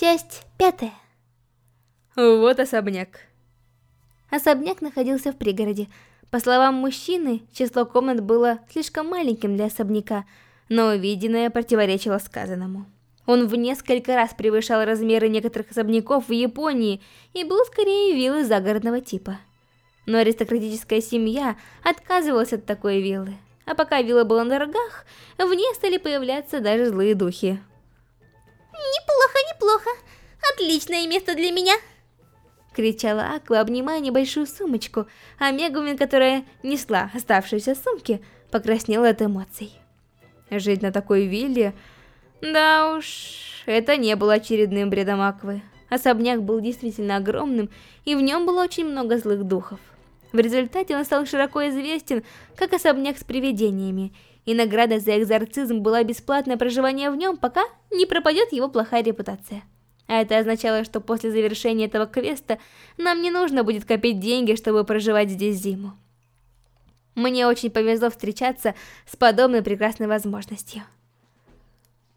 Часть пятая. Вот особняк. Особняк находился в пригороде. По словам мужчины, число комнат было слишком маленьким для особняка, но увиденное противоречило сказанному. Он в несколько раз превышал размеры некоторых особняков в Японии и был скорее виллы загородного типа. Но аристократическая семья отказывалась от такой виллы. А пока вилла была на дорогах, в ней стали появляться даже злые духи. Неплохо. Отличное место для меня. Кричала Аква, обнимая небольшую сумочку, а Мегумин, которая несла оставшиеся сумки, покраснела от эмоций. Жить на такой вилле... Да уж, это не было очередным бредом Аквы. Особняк был действительно огромным, и в нем было очень много злых духов. В результате он стал широко известен как особняк с привидениями, и награда за экзорцизм была бесплатное проживание в нем, пока не пропадет его плохая репутация. А это означало, что после завершения этого квеста нам не нужно будет копить деньги, чтобы проживать здесь зиму. Мне очень повезло встречаться с подобной прекрасной возможностью.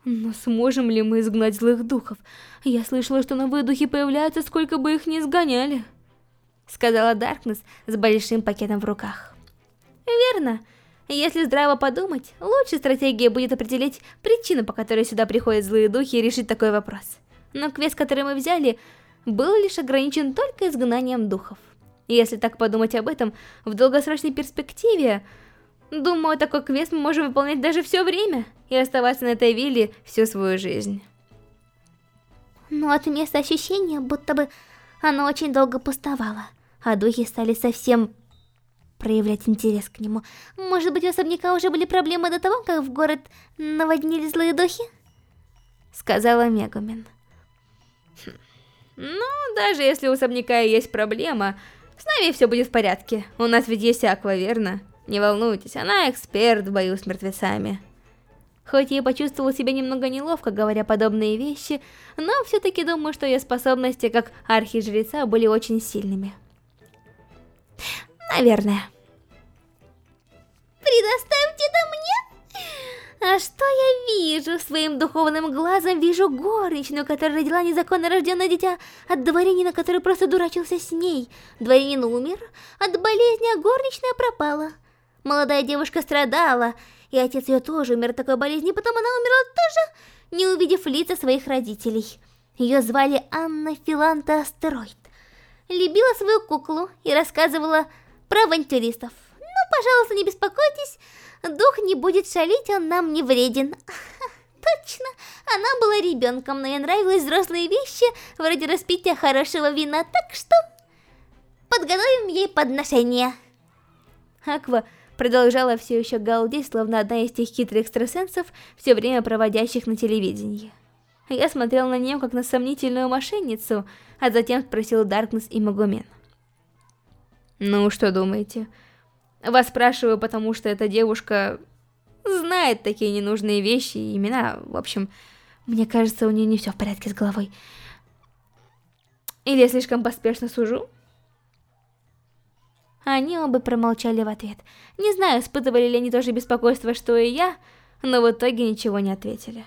Но сможем ли мы изгнать злых духов? Я слышала, что новые духи появляются, сколько бы их ни сгоняли. Сказала Даркнесс с большим пакетом в руках. Верно. Если здраво подумать, лучшей стратегией будет определить причину, по которой сюда приходят злые духи и решить такой вопрос. Но квест, который мы взяли, был лишь ограничен только изгнанием духов. Если так подумать об этом, в долгосрочной перспективе, думаю, такой квест мы можем выполнять даже все время и оставаться на этой вилле всю свою жизнь. Но от места ощущения, будто бы оно очень долго пустовало, а духи стали совсем проявлять интерес к нему. Может быть, у особняка уже были проблемы до того, как в город наводнили злые духи? Сказала Мегумин. Хм. Ну, даже если у особняка есть проблема, с нами все будет в порядке. У нас ведь есть Аква, верно? Не волнуйтесь, она эксперт в бою с мертвецами. Хоть я почувствовала себя немного неловко, говоря подобные вещи, но все-таки думаю, что ее способности как архижреца были очень сильными. Наверное. А что я вижу? Своим духовным глазом вижу горничную, которая родила незаконно рожденное дитя от дворянина, который просто дурачился с ней. Дворянин умер, от болезни, а горничная пропала. Молодая девушка страдала, и отец ее тоже умер от такой болезни, потом она умерла тоже, не увидев лица своих родителей. Ее звали Анна Филанта Астероид. Любила свою куклу и рассказывала про авантюристов. Пожалуйста, не беспокойтесь, дух не будет шалить, он нам не вреден. Точно, она была ребенком, но ей нравились взрослые вещи, вроде распития хорошего вина, так что подготовим ей подношение. Аква продолжала все еще галдеть, словно одна из тех хитрых экстрасенсов, все время проводящих на телевидении. Я смотрел на нее как на сомнительную мошенницу, а затем спросил Даркнесс и Магумен. Ну, что думаете? Вас спрашиваю, потому что эта девушка знает такие ненужные вещи и имена. В общем, мне кажется, у нее не все в порядке с головой. Или я слишком поспешно сужу? Они оба промолчали в ответ. Не знаю, испытывали ли они тоже беспокойство, что и я, но в итоге ничего не ответили.